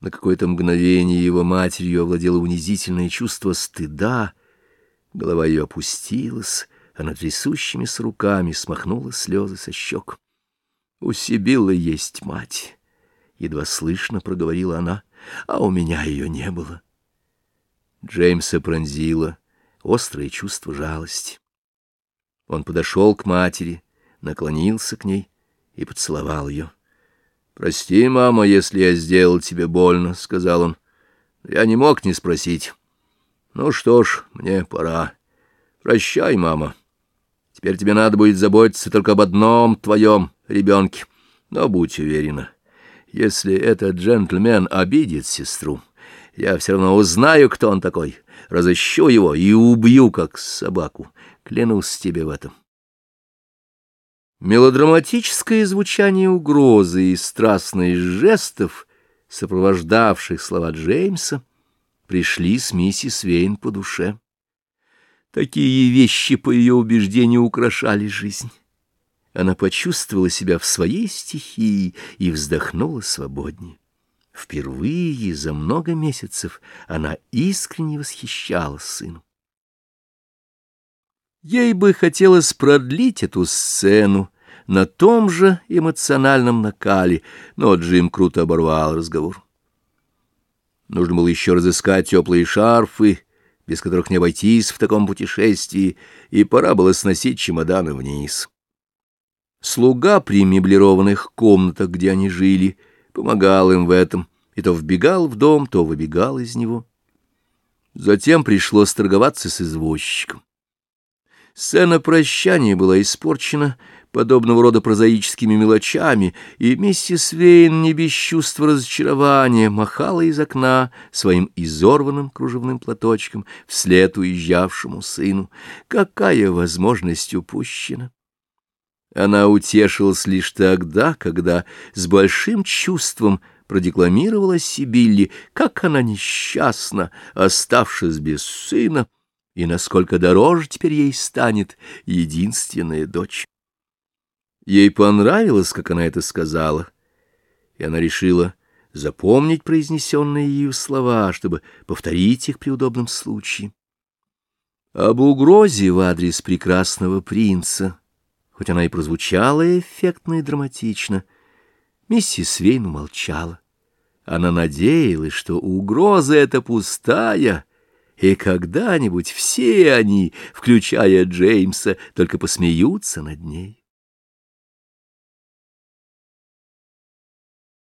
На какое-то мгновение его матерью овладело унизительное чувство стыда. Голова ее опустилась, она трясущимися руками смахнула слезы со щек. «У Сибиллы есть мать», — едва слышно проговорила она, — «а у меня ее не было». Джеймса пронзило острое чувство жалости. Он подошел к матери, наклонился к ней и поцеловал ее. «Прости, мама, если я сделал тебе больно», — сказал он. «Я не мог не спросить. Ну что ж, мне пора. Прощай, мама. Теперь тебе надо будет заботиться только об одном твоем ребенке. Но будь уверена, если этот джентльмен обидит сестру, я все равно узнаю, кто он такой, разыщу его и убью, как собаку. Клянусь тебе в этом». Мелодраматическое звучание угрозы и страстных жестов, сопровождавших слова Джеймса, пришли с миссис Вейн по душе. Такие вещи, по ее убеждению, украшали жизнь. Она почувствовала себя в своей стихии и вздохнула свободнее. Впервые за много месяцев она искренне восхищалась сыном. Ей бы хотелось продлить эту сцену на том же эмоциональном накале, но Джим круто оборвал разговор. Нужно было еще разыскать теплые шарфы, без которых не обойтись в таком путешествии, и пора было сносить чемоданы вниз. Слуга при меблированных комнатах, где они жили, помогал им в этом, и то вбегал в дом, то выбегал из него. Затем пришлось торговаться с извозчиком. Сцена прощания была испорчена подобного рода прозаическими мелочами, и миссис Вейн не без чувства разочарования махала из окна своим изорванным кружевным платочком вслед уезжавшему сыну. Какая возможность упущена! Она утешилась лишь тогда, когда с большим чувством продекламировала Сибилли, как она несчастна, оставшись без сына, и насколько дороже теперь ей станет единственная дочь. Ей понравилось, как она это сказала, и она решила запомнить произнесенные ею слова, чтобы повторить их при удобном случае. Об угрозе в адрес прекрасного принца, хоть она и прозвучала эффектно и драматично, миссис Вейн умолчала. Она надеялась, что угроза эта пустая — и когда-нибудь все они, включая Джеймса, только посмеются над ней.